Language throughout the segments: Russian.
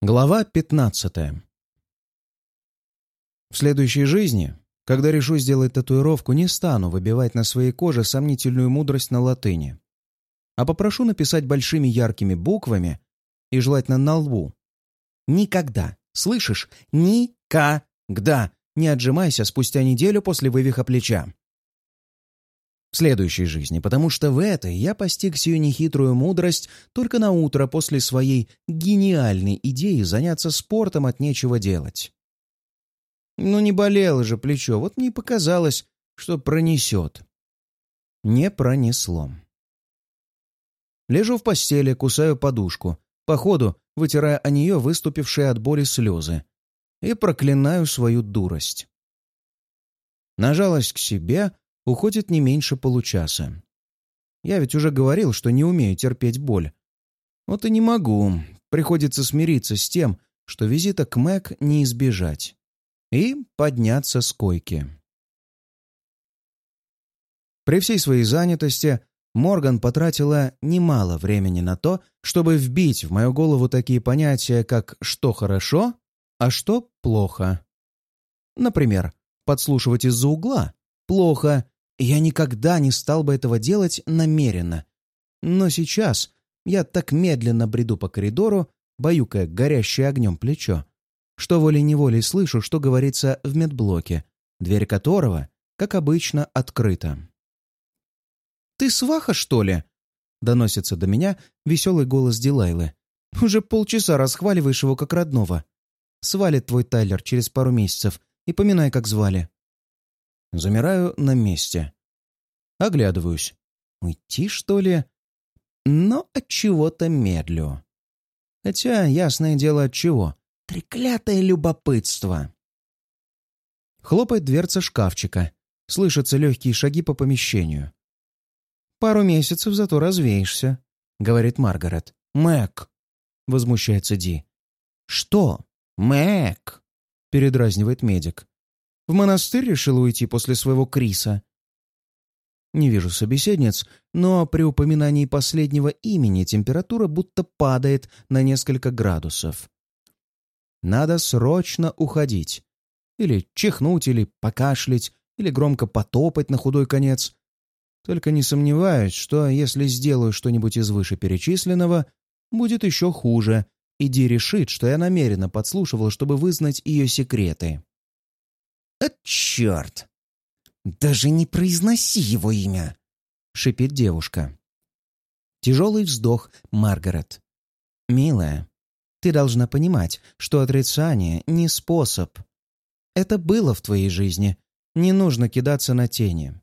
Глава 15 В следующей жизни, когда решу сделать татуировку, не стану выбивать на своей коже сомнительную мудрость на латыни, а попрошу написать большими яркими буквами и желательно на лбу. Никогда, слышишь? Никогда не отжимайся спустя неделю после вывиха плеча. В следующей жизни, потому что в этой я постиг сию нехитрую мудрость только на утро после своей гениальной идеи заняться спортом от нечего делать. Ну, не болело же плечо, вот мне и показалось, что пронесет. Не пронесло. Лежу в постели, кусаю подушку, по ходу вытирая о нее выступившие от боли слезы, и проклинаю свою дурость. На жалость к себе уходит не меньше получаса. Я ведь уже говорил, что не умею терпеть боль. Вот и не могу. Приходится смириться с тем, что визита к Мэг не избежать. И подняться с койки. При всей своей занятости Морган потратила немало времени на то, чтобы вбить в мою голову такие понятия, как «что хорошо», а «что плохо». Например, подслушивать из-за угла – плохо, я никогда не стал бы этого делать намеренно. Но сейчас я так медленно бреду по коридору, баюкая горящее огнем плечо, что волей-неволей слышу, что говорится в медблоке, дверь которого, как обычно, открыта. «Ты сваха, что ли?» — доносится до меня веселый голос Дилайлы. «Уже полчаса расхваливаешь его как родного. Свалит твой Тайлер через пару месяцев, и поминай, как звали». Замираю на месте. Оглядываюсь. Уйти, что ли? Но от чего-то медлю. Хотя, ясное дело, от чего. Треклятое любопытство. Хлопает дверца шкафчика. Слышатся легкие шаги по помещению. «Пару месяцев зато развеешься», — говорит Маргарет. «Мэг!» — возмущается Ди. «Что? Мэг!» — передразнивает медик. В монастырь решил уйти после своего Криса. Не вижу собеседниц, но при упоминании последнего имени температура будто падает на несколько градусов. Надо срочно уходить. Или чихнуть, или покашлять, или громко потопать на худой конец. Только не сомневаюсь, что если сделаю что-нибудь из вышеперечисленного, будет еще хуже, и Ди решит, что я намеренно подслушивал, чтобы вызнать ее секреты. «От черт! Даже не произноси его имя!» — шипит девушка. Тяжелый вздох Маргарет. «Милая, ты должна понимать, что отрицание не способ. Это было в твоей жизни. Не нужно кидаться на тени».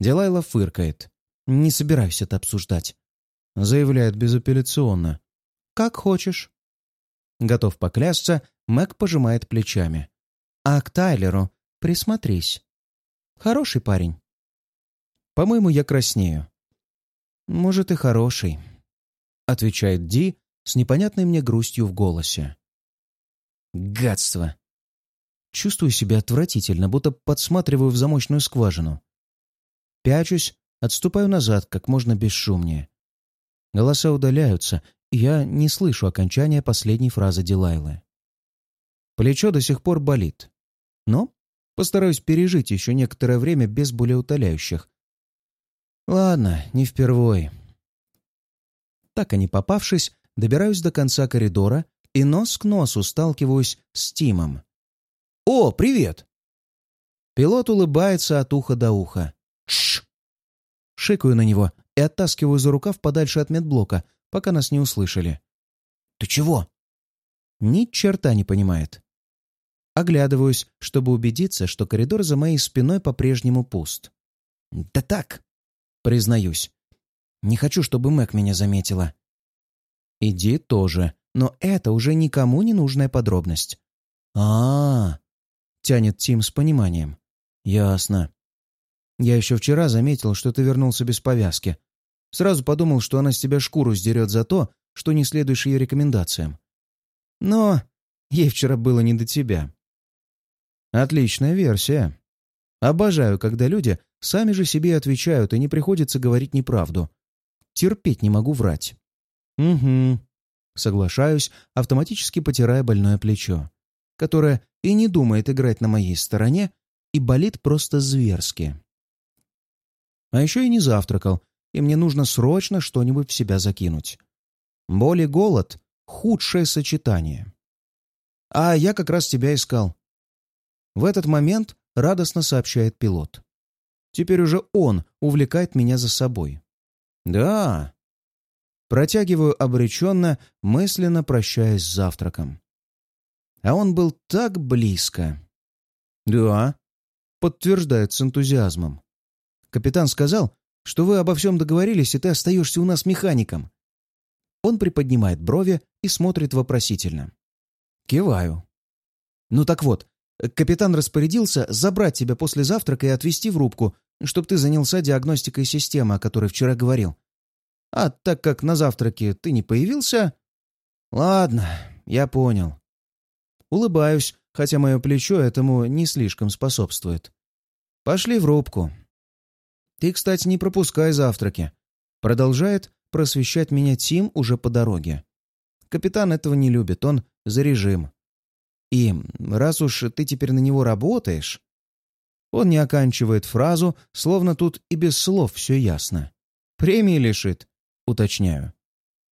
Делайла фыркает. «Не собираюсь это обсуждать», — заявляет безапелляционно. «Как хочешь». Готов поклясться, Мэг пожимает плечами. А к Тайлеру присмотрись. Хороший парень. По-моему, я краснею. Может, и хороший, отвечает Ди с непонятной мне грустью в голосе. Гадство. Чувствую себя отвратительно, будто подсматриваю в замочную скважину. Пячусь, отступаю назад как можно бесшумнее. Голоса удаляются, и я не слышу окончания последней фразы Дилайлы. Плечо до сих пор болит. Но постараюсь пережить еще некоторое время без болеутоляющих. Ладно, не впервой. Так и не попавшись, добираюсь до конца коридора и нос к носу сталкиваюсь с Тимом. «О, привет!» Пилот улыбается от уха до уха. «Тш!» Шикаю на него и оттаскиваю за рукав подальше от медблока, пока нас не услышали. «Ты чего?» Ни черта не понимает. Оглядываюсь, чтобы убедиться, что коридор за моей спиной по-прежнему пуст. «Да так!» Признаюсь. «Не хочу, чтобы Мэг меня заметила». «Иди тоже, но это уже никому не нужная подробность». А, -а, -а тянет Тим с пониманием. «Ясно. Я еще вчера заметил, что ты вернулся без повязки. Сразу подумал, что она с тебя шкуру сдерет за то, что не следуешь ее рекомендациям. Но ей вчера было не до тебя. Отличная версия. Обожаю, когда люди сами же себе отвечают, и не приходится говорить неправду. Терпеть не могу врать. Угу. Соглашаюсь, автоматически потирая больное плечо, которое и не думает играть на моей стороне и болит просто зверски. А еще и не завтракал, и мне нужно срочно что-нибудь в себя закинуть. Боль и голод — худшее сочетание. А я как раз тебя искал. В этот момент радостно сообщает пилот. Теперь уже он увлекает меня за собой. Да. Протягиваю обреченно, мысленно прощаясь с завтраком. А он был так близко. Да. Подтверждает с энтузиазмом. Капитан сказал, что вы обо всем договорились, и ты остаешься у нас механиком. Он приподнимает брови и смотрит вопросительно. Киваю. Ну так вот, капитан распорядился забрать тебя после завтрака и отвезти в рубку, чтобы ты занялся диагностикой системы, о которой вчера говорил. А так как на завтраке ты не появился... Ладно, я понял. Улыбаюсь, хотя мое плечо этому не слишком способствует. Пошли в рубку. Ты, кстати, не пропускай завтраки. Продолжает просвещать меня Тим уже по дороге. Капитан этого не любит, он за режим. И раз уж ты теперь на него работаешь... Он не оканчивает фразу, словно тут и без слов все ясно. «Премии лишит», — уточняю.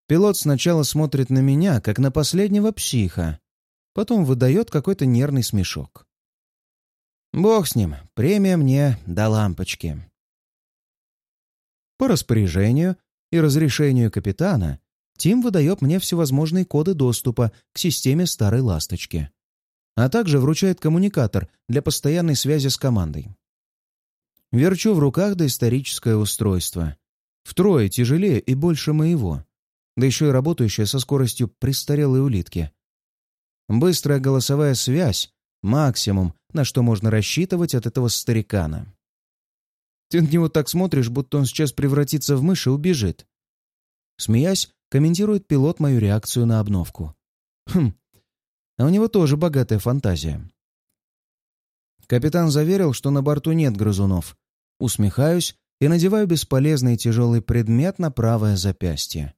Пилот сначала смотрит на меня, как на последнего психа, потом выдает какой-то нервный смешок. Бог с ним, премия мне до лампочки. По распоряжению и разрешению капитана Тим выдает мне всевозможные коды доступа к системе старой ласточки, а также вручает коммуникатор для постоянной связи с командой. Верчу в руках доисторическое устройство. Втрое тяжелее и больше моего, да еще и работающее со скоростью престарелой улитки. Быстрая голосовая связь — максимум, на что можно рассчитывать от этого старикана. Ты на него так смотришь, будто он сейчас превратится в мышь и убежит. Смеясь, комментирует пилот мою реакцию на обновку. Хм, а у него тоже богатая фантазия. Капитан заверил, что на борту нет грызунов. Усмехаюсь и надеваю бесполезный тяжелый предмет на правое запястье.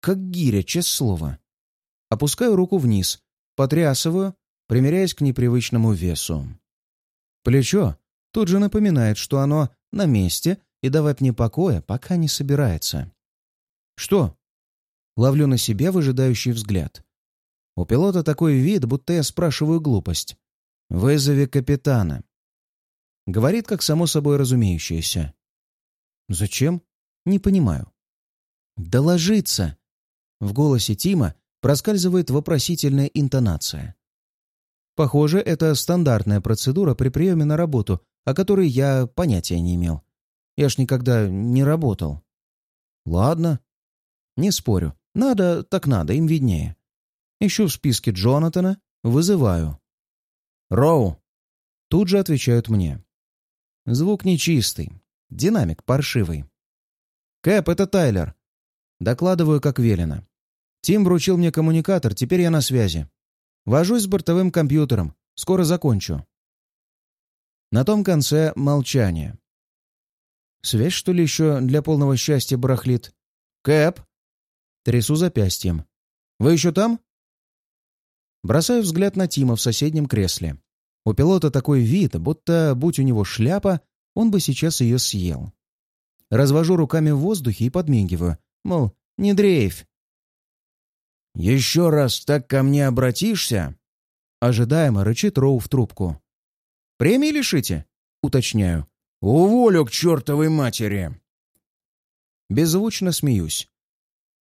Как гиря, честное слово. Опускаю руку вниз, потрясываю, примеряясь к непривычному весу. Плечо тут же напоминает, что оно на месте и давать мне покоя пока не собирается. «Что?» Ловлю на себе выжидающий взгляд. У пилота такой вид, будто я спрашиваю глупость. «Вызови капитана». Говорит, как само собой разумеющееся. «Зачем?» «Не понимаю». «Доложиться!» В голосе Тима проскальзывает вопросительная интонация. Похоже, это стандартная процедура при приеме на работу, о которой я понятия не имел. Я ж никогда не работал. Ладно. Не спорю. Надо, так надо, им виднее. Ищу в списке Джонатана, вызываю. «Роу!» Тут же отвечают мне. Звук нечистый. Динамик паршивый. «Кэп, это Тайлер!» Докладываю, как велено. Тим вручил мне коммуникатор, теперь я на связи. Вожусь с бортовым компьютером. Скоро закончу. На том конце молчание. Связь, что ли, еще для полного счастья барахлит? Кэп? Трясу запястьем. Вы еще там? Бросаю взгляд на Тима в соседнем кресле. У пилота такой вид, будто, будь у него шляпа, он бы сейчас ее съел. Развожу руками в воздухе и подмигиваю, мол, не дрейфь, «Еще раз так ко мне обратишься?» Ожидаемо рычит Роу в трубку. «Премии лишите?» — уточняю. «Уволю к чертовой матери!» Беззвучно смеюсь.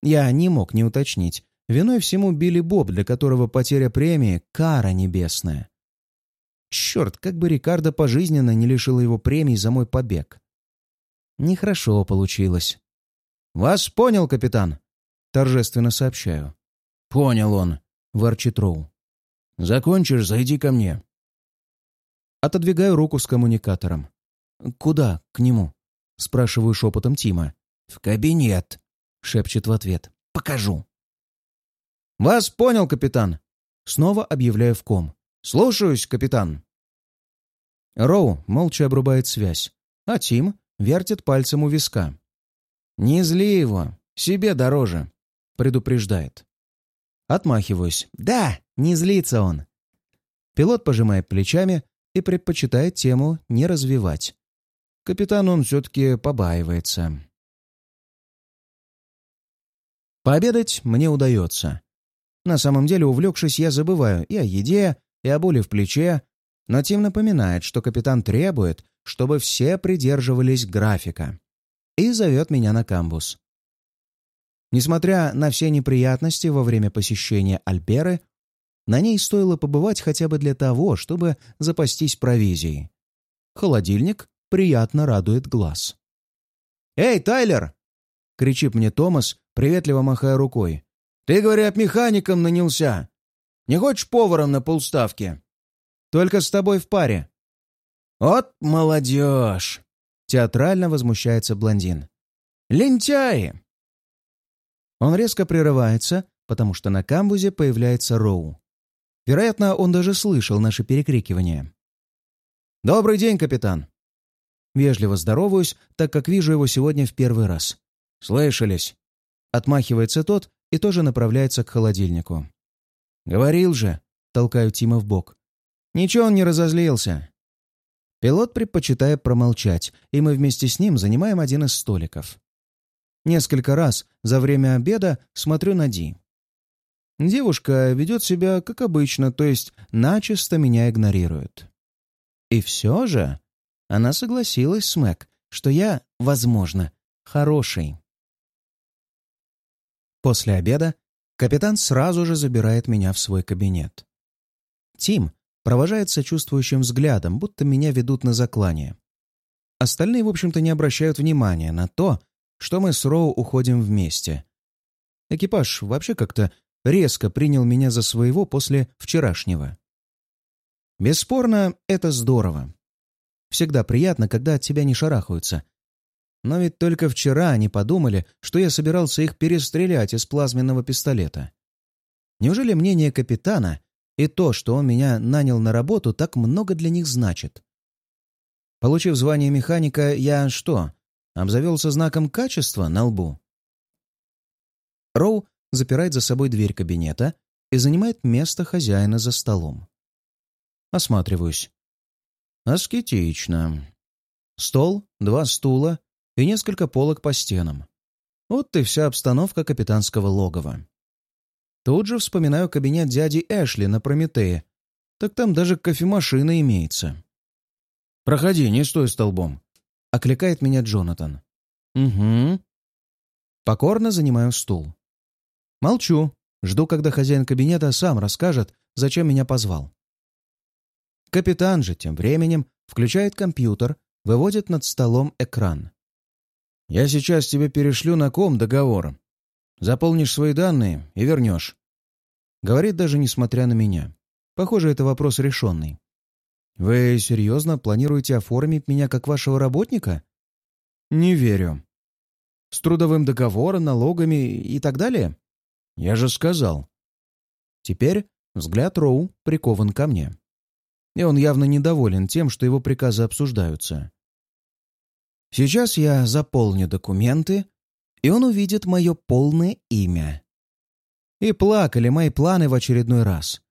Я не мог не уточнить. Виной всему Билли Боб, для которого потеря премии — кара небесная. Черт, как бы Рикардо пожизненно не лишил его премии за мой побег. Нехорошо получилось. «Вас понял, капитан!» — торжественно сообщаю. «Понял он», — ворчит Роу. «Закончишь, зайди ко мне». Отодвигаю руку с коммуникатором. «Куда? К нему?» — спрашиваю шепотом Тима. «В кабинет», — шепчет в ответ. «Покажу». «Вас понял, капитан!» Снова объявляю в ком. «Слушаюсь, капитан!» Роу молча обрубает связь, а Тим вертит пальцем у виска. «Не зли его, себе дороже», — предупреждает. Отмахиваюсь. «Да, не злится он». Пилот пожимает плечами и предпочитает тему не развивать. Капитан он все-таки побаивается. Пообедать мне удается. На самом деле, увлекшись, я забываю и о еде, и о боли в плече, но Тим напоминает, что капитан требует, чтобы все придерживались графика, и зовет меня на камбус. Несмотря на все неприятности во время посещения Альберы, на ней стоило побывать хотя бы для того, чтобы запастись провизией. Холодильник приятно радует глаз. «Эй, Тайлер!» — кричит мне Томас, приветливо махая рукой. «Ты, говорят, механиком нанялся. Не хочешь поваром на полставки?» «Только с тобой в паре». «Вот молодежь!» — театрально возмущается блондин. «Лентяи!» Он резко прерывается, потому что на камбузе появляется Роу. Вероятно, он даже слышал наше перекрикивание. «Добрый день, капитан!» Вежливо здороваюсь, так как вижу его сегодня в первый раз. «Слышались!» Отмахивается тот и тоже направляется к холодильнику. «Говорил же!» — толкаю Тима в бок. «Ничего он не разозлился!» Пилот предпочитает промолчать, и мы вместе с ним занимаем один из столиков. Несколько раз за время обеда смотрю на Ди. Девушка ведет себя как обычно, то есть начисто меня игнорирует. И все же она согласилась с Мэг, что я, возможно, хороший. После обеда капитан сразу же забирает меня в свой кабинет. Тим провожает сочувствующим взглядом, будто меня ведут на заклание. Остальные, в общем-то, не обращают внимания на то, что мы с Роу уходим вместе. Экипаж вообще как-то резко принял меня за своего после вчерашнего. Бесспорно, это здорово. Всегда приятно, когда от тебя не шарахаются. Но ведь только вчера они подумали, что я собирался их перестрелять из плазменного пистолета. Неужели мнение капитана и то, что он меня нанял на работу, так много для них значит? Получив звание механика, я что, обзавелся знаком качества на лбу. Роу запирает за собой дверь кабинета и занимает место хозяина за столом. Осматриваюсь. Аскетично. Стол, два стула и несколько полок по стенам. Вот и вся обстановка капитанского логова. Тут же вспоминаю кабинет дяди Эшли на Прометее. Так там даже кофемашина имеется. «Проходи, не стой столбом», — окликает меня Джонатан. «Угу». Покорно занимаю стул. Молчу, жду, когда хозяин кабинета сам расскажет, зачем меня позвал. Капитан же тем временем включает компьютер, выводит над столом экран. «Я сейчас тебе перешлю на ком договор. Заполнишь свои данные и вернешь». Говорит даже несмотря на меня. Похоже, это вопрос решенный. «Вы серьезно планируете оформить меня как вашего работника?» «Не верю». «С трудовым договором, налогами и так далее?» «Я же сказал». Теперь взгляд Роу прикован ко мне. И он явно недоволен тем, что его приказы обсуждаются. Сейчас я заполню документы, и он увидит мое полное имя. И плакали мои планы в очередной раз.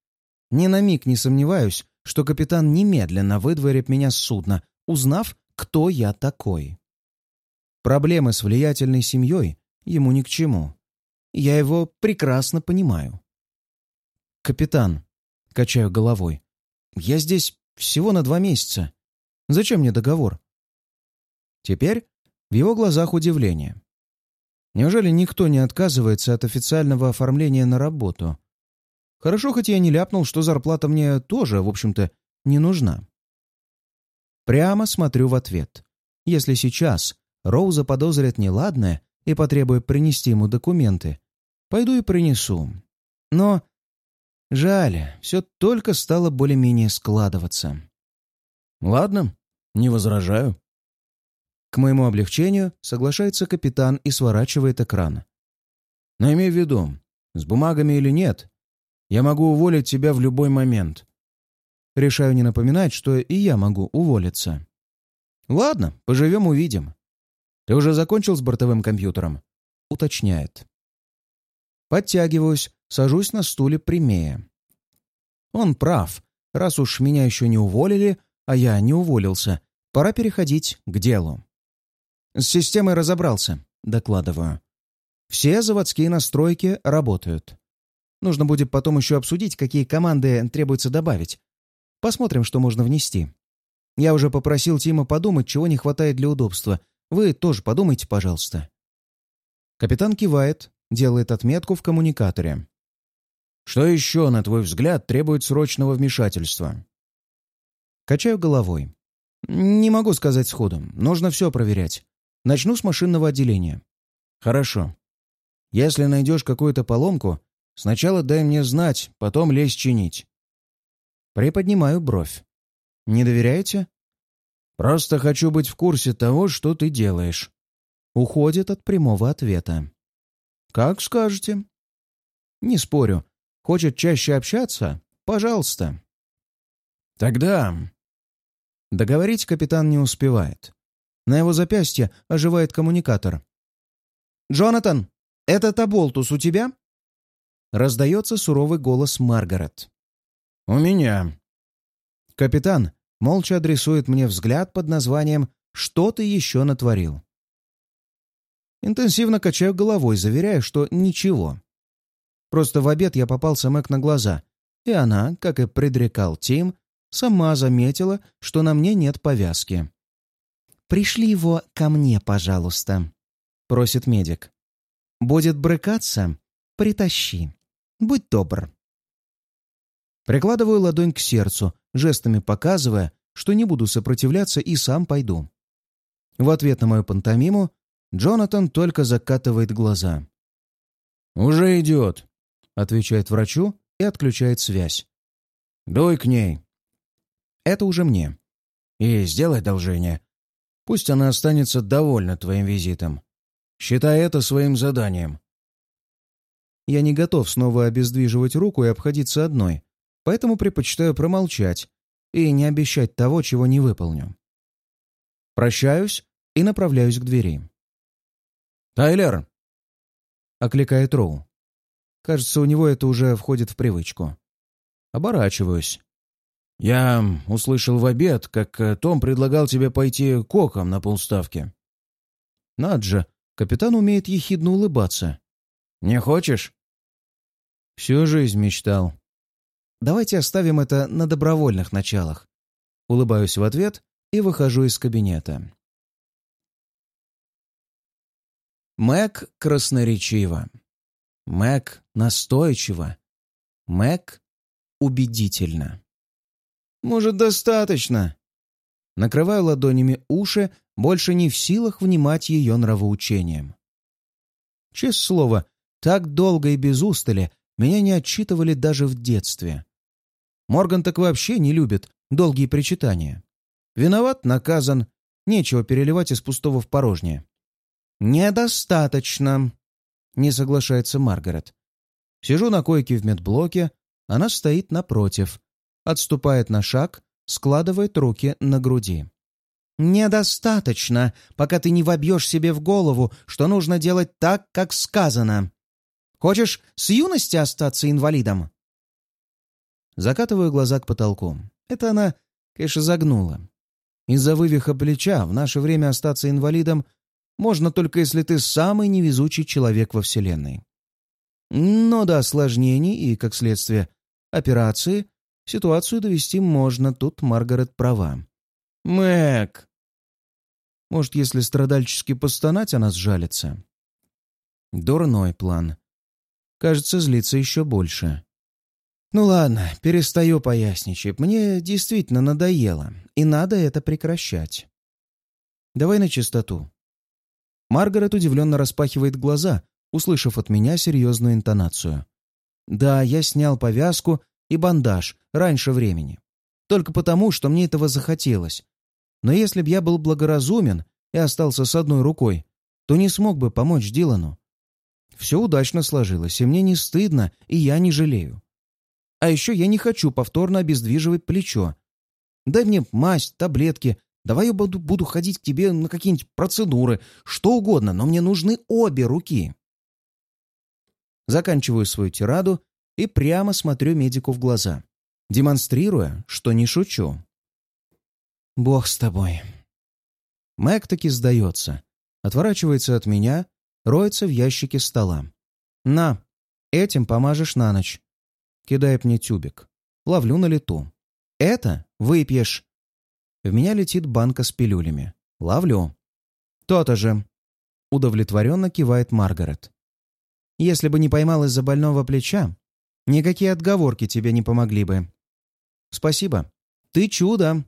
Ни на миг не сомневаюсь, что капитан немедленно выдворит меня с судна, узнав, кто я такой. Проблемы с влиятельной семьей ему ни к чему. Я его прекрасно понимаю. «Капитан», — качаю головой, — «я здесь всего на два месяца. Зачем мне договор?» Теперь в его глазах удивление. Неужели никто не отказывается от официального оформления на работу? Хорошо, хоть я не ляпнул, что зарплата мне тоже, в общем-то, не нужна. Прямо смотрю в ответ. Если сейчас Роуза подозрит неладное и потребует принести ему документы, пойду и принесу. Но жаль, все только стало более-менее складываться. Ладно, не возражаю. К моему облегчению соглашается капитан и сворачивает экран. Но имей в виду, с бумагами или нет, я могу уволить тебя в любой момент. Решаю не напоминать, что и я могу уволиться. Ладно, поживем увидим. Ты уже закончил с бортовым компьютером? Уточняет. Подтягиваюсь, сажусь на стуле прямее. Он прав. Раз уж меня еще не уволили, а я не уволился, пора переходить к делу. С системой разобрался, докладываю. Все заводские настройки работают. Нужно будет потом еще обсудить, какие команды требуется добавить. Посмотрим, что можно внести. Я уже попросил Тима подумать, чего не хватает для удобства. Вы тоже подумайте, пожалуйста. Капитан кивает, делает отметку в коммуникаторе. Что еще, на твой взгляд, требует срочного вмешательства? Качаю головой. Не могу сказать сходу. Нужно все проверять. Начну с машинного отделения. Хорошо. Если найдешь какую-то поломку, сначала дай мне знать, потом лезь чинить. Приподнимаю бровь. Не доверяете? Просто хочу быть в курсе того, что ты делаешь. Уходит от прямого ответа. Как скажете. Не спорю. Хочет чаще общаться? Пожалуйста. Тогда... Договорить капитан не успевает. На его запястье оживает коммуникатор. «Джонатан, это Таболтус у тебя?» Раздается суровый голос Маргарет. «У меня». Капитан молча адресует мне взгляд под названием «Что ты еще натворил?». Интенсивно качаю головой, заверяя, что ничего. Просто в обед я попался Мэг на глаза, и она, как и предрекал Тим, сама заметила, что на мне нет повязки. «Пришли его ко мне, пожалуйста», — просит медик. «Будет брыкаться? Притащи. Будь добр». Прикладываю ладонь к сердцу, жестами показывая, что не буду сопротивляться и сам пойду. В ответ на мою пантомиму Джонатан только закатывает глаза. «Уже идет», отвечает врачу и отключает связь. «Дуй к ней». Это уже мне. И сделай одолжение. Пусть она останется довольна твоим визитом. Считай это своим заданием. Я не готов снова обездвиживать руку и обходиться одной, поэтому предпочитаю промолчать и не обещать того, чего не выполню. Прощаюсь и направляюсь к двери. «Тайлер!» — окликает Роу. Кажется, у него это уже входит в привычку. Оборачиваюсь. «Я услышал в обед, как э, Том предлагал тебе пойти коком на полставки». «Над же, капитан умеет ехидно улыбаться». «Не хочешь?» «Всю жизнь мечтал». «Давайте оставим это на добровольных началах». Улыбаюсь в ответ и выхожу из кабинета. Мэг красноречиво. Мэг настойчиво. Мэг убедительно. «Может, достаточно?» Накрываю ладонями уши, больше не в силах внимать ее нравоучением. Честное слово, так долго и без устали меня не отчитывали даже в детстве. Морган так вообще не любит долгие причитания. Виноват, наказан, нечего переливать из пустого в порожнее. «Недостаточно», не соглашается Маргарет. Сижу на койке в медблоке, она стоит напротив, отступает на шаг, складывает руки на груди. «Недостаточно, пока ты не вобьешь себе в голову, что нужно делать так, как сказано. Хочешь с юности остаться инвалидом?» Закатываю глаза к потолку. Это она, конечно, загнула. Из-за вывиха плеча в наше время остаться инвалидом можно только если ты самый невезучий человек во Вселенной. Но до осложнений и, как следствие, операции ситуацию довести можно, тут Маргарет права. Мэг! Может, если страдальчески постонать, она сжалится? Дурной план. Кажется, злится еще больше. Ну ладно, перестаю поясничать. Мне действительно надоело, и надо это прекращать. Давай на чистоту. Маргарет удивленно распахивает глаза, услышав от меня серьезную интонацию. «Да, я снял повязку и бандаж раньше времени. Только потому, что мне этого захотелось. Но если б я был благоразумен и остался с одной рукой, то не смог бы помочь Дилану. Все удачно сложилось, и мне не стыдно, и я не жалею. А еще я не хочу повторно обездвиживать плечо. Дай мне мазь, таблетки, Давай я буду, буду ходить к тебе на какие-нибудь процедуры, что угодно, но мне нужны обе руки. Заканчиваю свою тираду и прямо смотрю медику в глаза, демонстрируя, что не шучу. «Бог с тобой». Мэг таки сдается, отворачивается от меня, роется в ящике стола. «На, этим помажешь на ночь». Кидает мне тюбик. Ловлю на лету. «Это выпьешь». В меня летит банка с пилюлями. Ловлю. «То-то же». Удовлетворенно кивает Маргарет. «Если бы не поймал из-за больного плеча, никакие отговорки тебе не помогли бы». «Спасибо. Ты чудо!»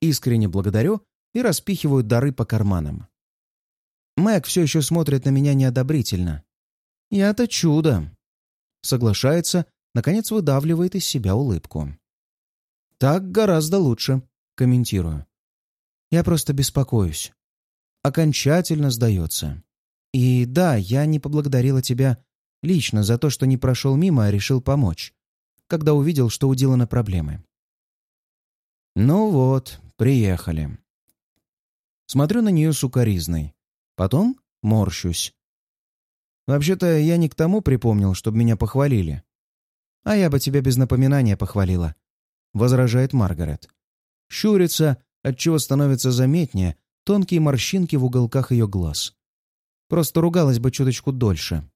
Искренне благодарю и распихиваю дары по карманам. Мэг все еще смотрит на меня неодобрительно. «Я-то чудо!» Соглашается, наконец выдавливает из себя улыбку. «Так гораздо лучше», — комментирую. «Я просто беспокоюсь. Окончательно сдается. И да, я не поблагодарила тебя лично за то, что не прошел мимо, а решил помочь, когда увидел, что у Дилана проблемы. Ну вот, приехали. Смотрю на нее сукоризной. Потом морщусь. Вообще-то я не к тому припомнил, чтобы меня похвалили. А я бы тебя без напоминания похвалила, — возражает Маргарет. Щурится, отчего становится заметнее тонкие морщинки в уголках ее глаз. Просто ругалась бы чуточку дольше.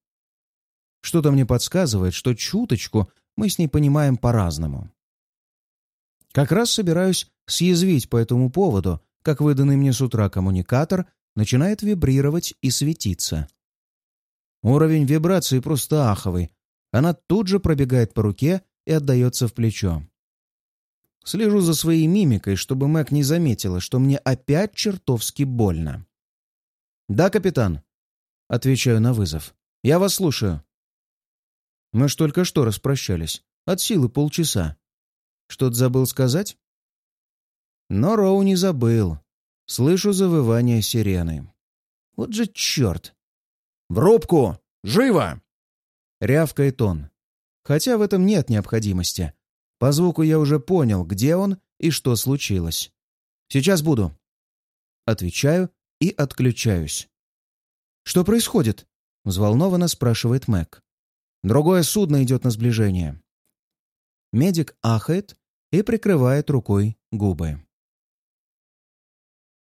Что-то мне подсказывает, что чуточку мы с ней понимаем по-разному. Как раз собираюсь съязвить по этому поводу, как выданный мне с утра коммуникатор начинает вибрировать и светиться. Уровень вибрации просто аховый. Она тут же пробегает по руке и отдается в плечо. Слежу за своей мимикой, чтобы Мэг не заметила, что мне опять чертовски больно. «Да, капитан», — отвечаю на вызов. «Я вас слушаю». Мы ж только что распрощались. От силы полчаса. Что-то забыл сказать? Но Роу не забыл. Слышу завывание сирены. Вот же черт! «В рубку! Живо!» Рявкает он. Хотя в этом нет необходимости. По звуку я уже понял, где он и что случилось. «Сейчас буду». Отвечаю и отключаюсь. «Что происходит?» — взволнованно спрашивает Мэг. «Другое судно идет на сближение». Медик ахает и прикрывает рукой губы.